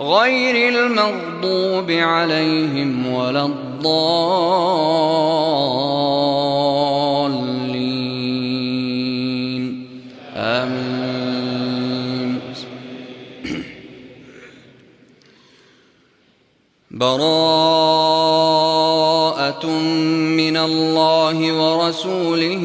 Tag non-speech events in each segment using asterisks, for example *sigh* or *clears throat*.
غير المغضوب عليهم ولا الضالين. آمين. *clears throat* براءة من الله ورسوله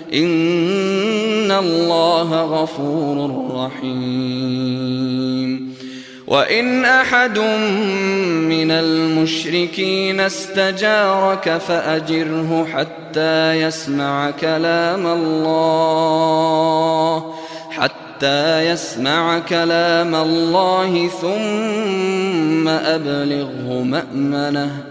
إن الله غفور رحيم وإن أحد من المشركين استجارك فأجره حتى يسمع كلام الله حتى يسمع كلام الله ثم أبلغه مأمنه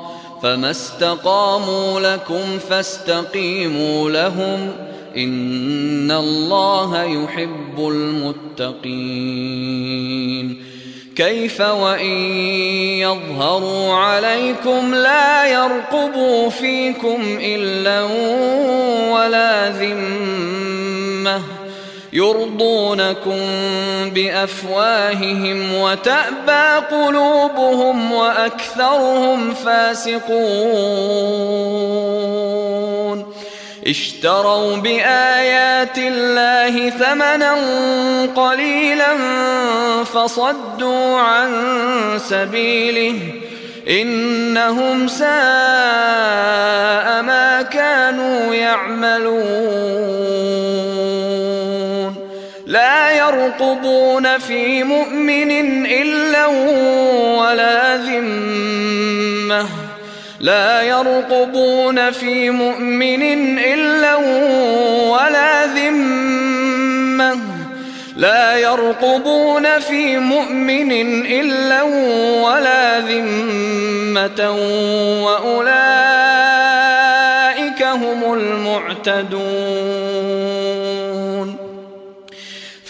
فما استقاموا لكم فاستقيموا لهم إن الله يحب المتقين كيف وإن يظهروا عليكم لا يرقبوا فيكم إلا ولا ذمة يرضونكم بأفواههم وتأبى قلوبهم وأكثرهم فاسقون. اشتروا بآيات الله ثمنا قليلا فصدوا عن سبيله. إنهم ساء ما كانوا يعملون. لا يرقبون في مؤمن إلا ولا ذمة. لا يرقبون في مؤمن إلا ولا ذمة. لا يرقبون في مؤمن إلا ولا ذمة. وأولئك هم المعتدون.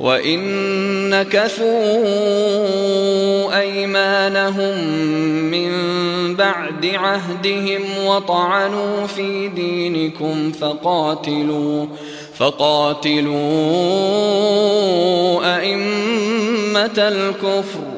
وإن نكثوا أيمانهم من بعد عهدهم وطعنوا في دينكم فقاتلوا فقاتلوا أئمة الكفر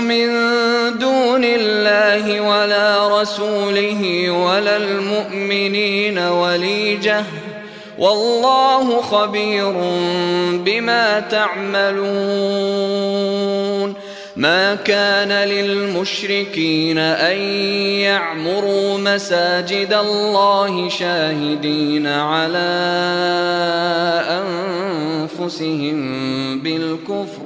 من دون الله ولا رسوله ولا المؤمنين وليجة. والله خبير بما تعملون. ما كان للمشركين أن يعمروا مساجد الله شاهدين على أنفسهم بالكفر.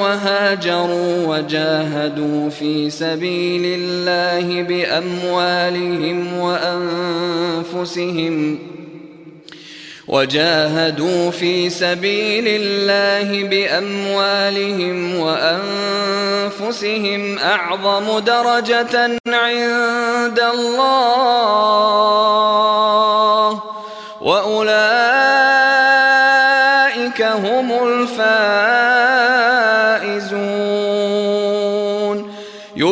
وهاجروا وجاهدوا في سبيل الله بأموالهم وأنفسهم وجاهدوا في سبيل الله بأموالهم وأنفسهم أعظم درجة عند الله وأولئك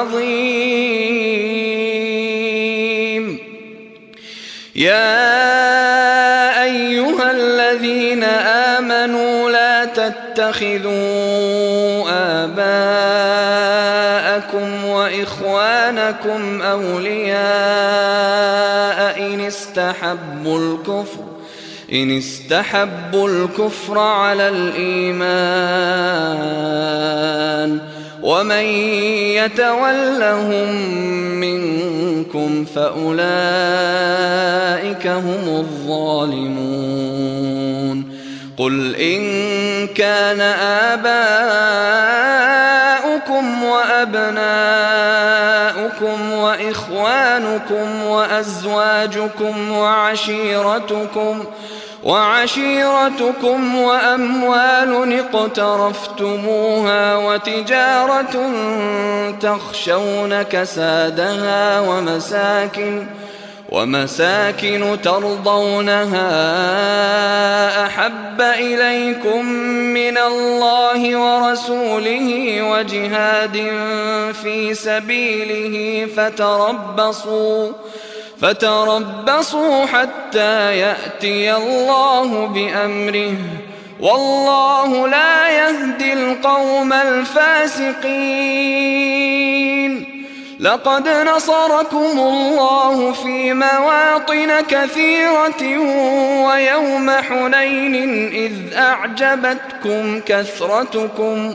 عظيم. يا أيها الذين آمنوا لا تتخذوا آباءكم وإخوانكم أولياء إن استحبوا الكفر إن استحبوا الكفر على الإيمان. ومن يتولهم منكم فأولئك هم الظالمون. قل إن كان آباؤكم وأبناؤكم وإخوانكم وأزواجكم وعشيرتكم ۖ وعشيرتكم وأموال اقترفتموها وتجارة تخشون كسادها ومساكن ومساكن ترضونها أحب إليكم من الله ورسوله وجهاد في سبيله فتربصوا فتربصوا حتى يأتي الله بأمره. والله لا يهدي القوم الفاسقين. لقد نصركم الله في مواطن كثيرة ويوم حنين إذ أعجبتكم كثرتكم.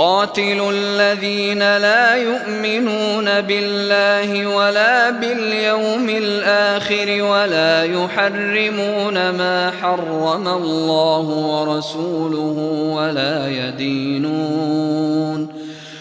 قاتلوا الذين لا يؤمنون بالله ولا باليوم الآخر ولا يحرمون ما حرم الله ورسوله ولا يدينون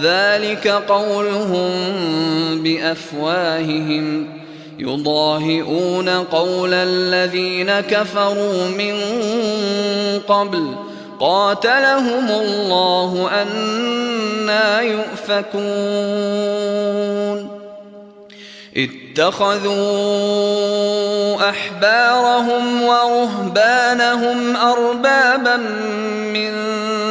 ذلك قولهم بأفواههم. يضاهئون قول الذين كفروا من قبل. قاتلهم الله أنا يؤفكون. اتخذوا أحبارهم ورهبانهم أربابا من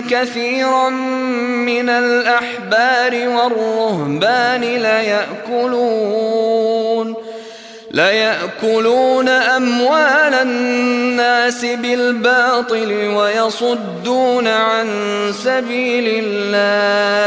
كثيرا من الأحبار والرهبان ليأكلون ليأكلون أموال الناس بالباطل ويصدون عن سبيل الله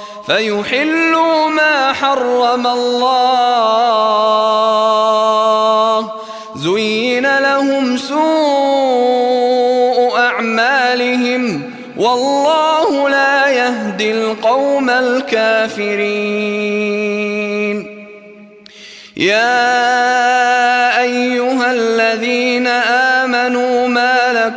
فيحلوا ما حرم الله. زين لهم سوء أعمالهم. والله لا يهدي القوم الكافرين. يا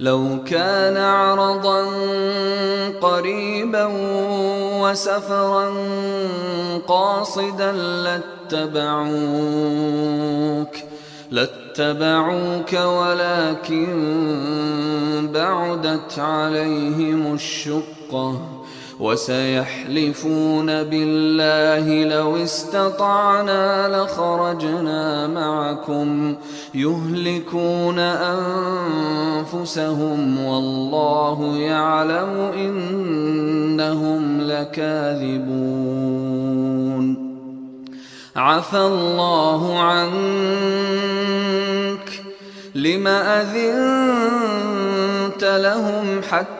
لو كان عرضا قريبا وسفرا قاصدا لاتبعوك لاتبعوك ولكن بعدت عليهم الشقة. وسيحلفون بالله لو استطعنا لخرجنا معكم يهلكون أنفسهم والله يعلم إنهم لكاذبون. عفى الله عنك. لم أذنت لهم حتى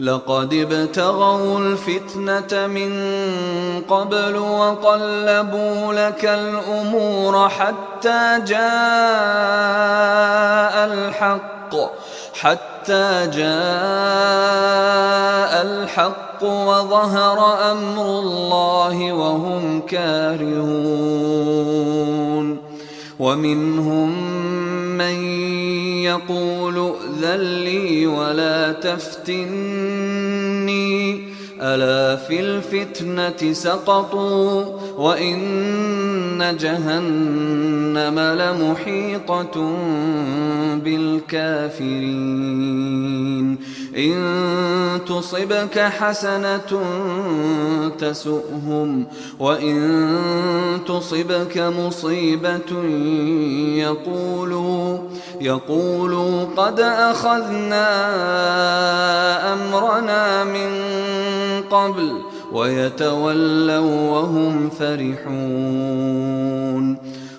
لقد ابتغوا الفتنة من قبل وقلبوا لك الأمور حتى جاء الحق حتى جاء الحق وظهر أمر الله وهم كارهون. ومنهم من يقول ائذن لي ولا تفتني. ألا في الفتنة سقطوا وإن جهنم لمحيطة بالكافرين. إن تصبك حسنة تسؤهم وإن تصبك مصيبة يقولوا يقولوا قد أخذنا أمرنا من قبل ويتولوا وهم فرحون.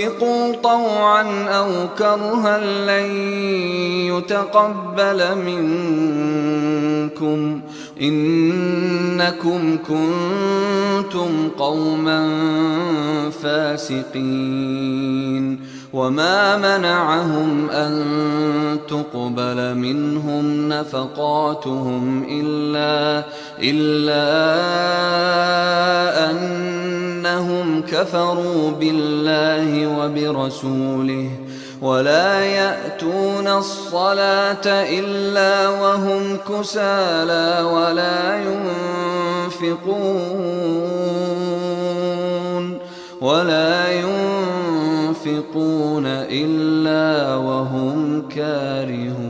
أنفقوا طوعا أو كرها لن يتقبل منكم. إنكم كنتم قوما فاسقين. وما منعهم أن تقبل منهم نفقاتهم إلا إلا أنهم كفروا بالله وبرسوله ولا يأتون الصلاة إلا وهم كسالى ولا ينفقون ولا ينفقون إلا وهم كارهون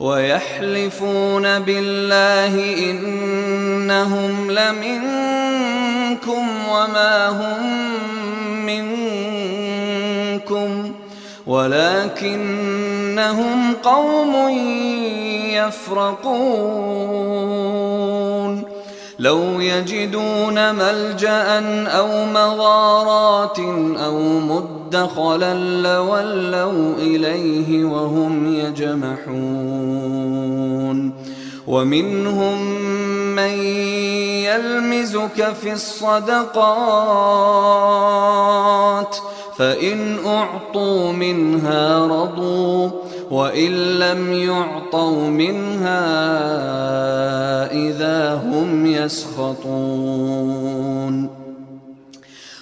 ويحلفون بالله إنهم لمنكم وما هم منكم ولكنهم قوم يفرقون لو يجدون ملجأ أو مغارات أو مدخلا لولوا إليه وهم يجمحون. ومنهم من يلمزك في الصدقات فإن أعطوا منها رضوا وإن لم يعطوا منها إذا هم يسخطون.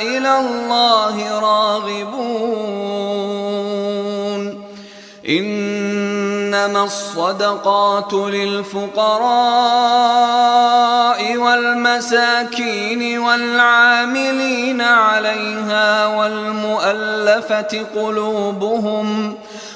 إلى الله راغبون. إنما الصدقات للفقراء والمساكين والعاملين عليها والمؤلفة قلوبهم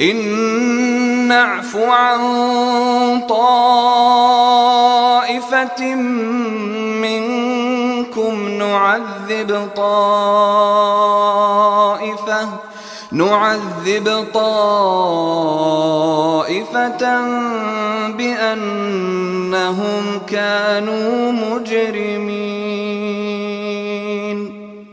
إن نعف عن طائفة منكم نعذب طائفة نعذب طائفة بأنهم كانوا مجرمين.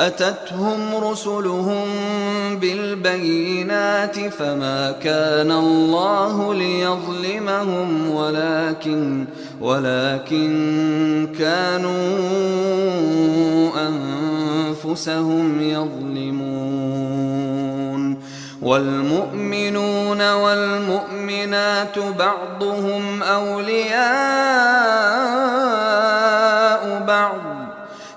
أتتهم رسلهم بالبينات فما كان الله ليظلمهم ولكن ولكن كانوا أنفسهم يظلمون. والمؤمنون والمؤمنات بعضهم أولياء بعض.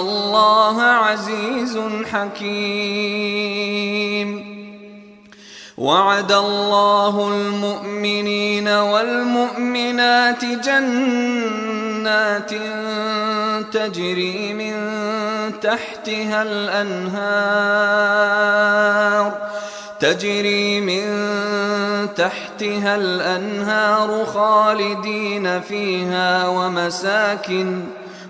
الله عزيز حكيم. وعد الله المؤمنين والمؤمنات جنات تجري من تحتها الأنهار تجري من تحتها الأنهار خالدين فيها ومساكن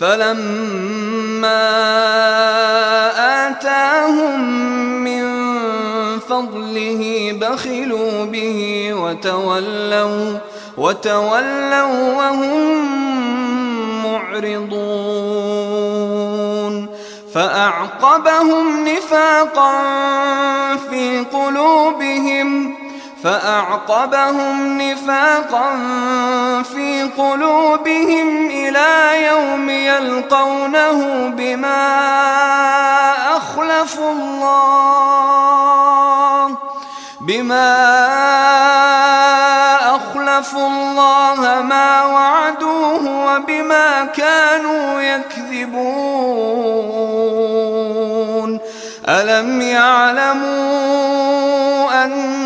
فلما آتاهم من فضله بخلوا به وتولوا وتولوا وهم معرضون. فأعقبهم نفاقا في قلوبهم فأعقبهم نفاقا في قلوبهم إلى يوم يلقونه بما أخلفوا الله بما أخلفوا الله ما وعدوه وبما كانوا يكذبون. ألم يعلموا أن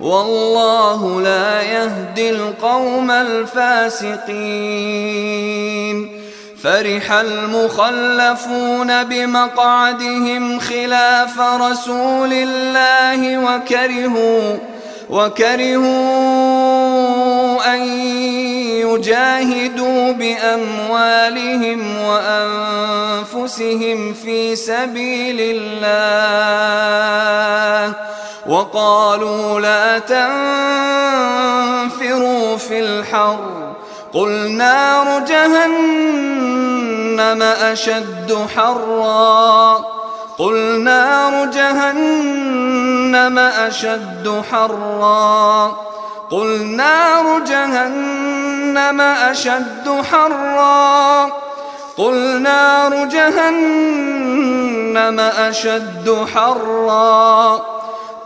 والله لا يهدي القوم الفاسقين. فرح المخلفون بمقعدهم خلاف رسول الله وكرهوا وكرهوا أن يجاهدوا بأموالهم وأنفسهم في سبيل الله. وقالوا لا تنفروا في الحر. قل نار جهنم أشد حرا. قل نار جهنم أشد حرا. قل نار جهنم أشد حرا. قل نار جهنم أشد حرا.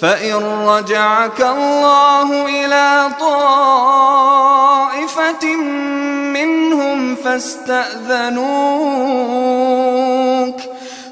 فإن رجعك الله إلى طائفة منهم فاستأذنوك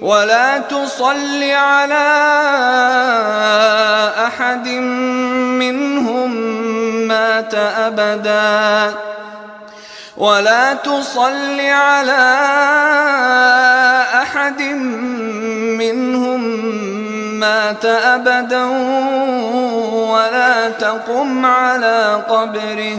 ولا تصل على أحد منهم مات أبدا. ولا تصل على أحد منهم مات أبدا. ولا تقم على قبره.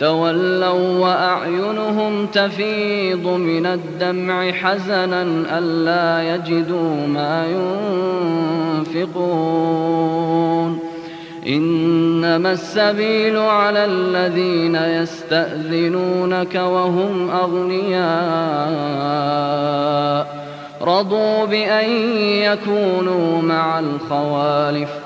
تولوا وأعينهم تفيض من الدمع حزنا ألا يجدوا ما ينفقون. إنما السبيل على الذين يستأذنونك وهم أغنياء. رضوا بأن يكونوا مع الخوالف.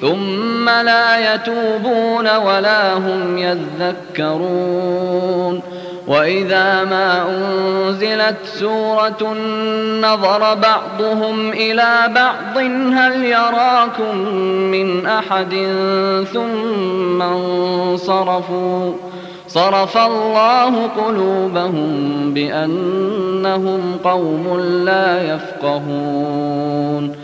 ثم لا يتوبون ولا هم يذكرون. وإذا ما أنزلت سورة نظر بعضهم إلى بعض هل يراكم من أحد؟ ثم انصرفوا. صرف الله قلوبهم بأنهم قوم لا يفقهون.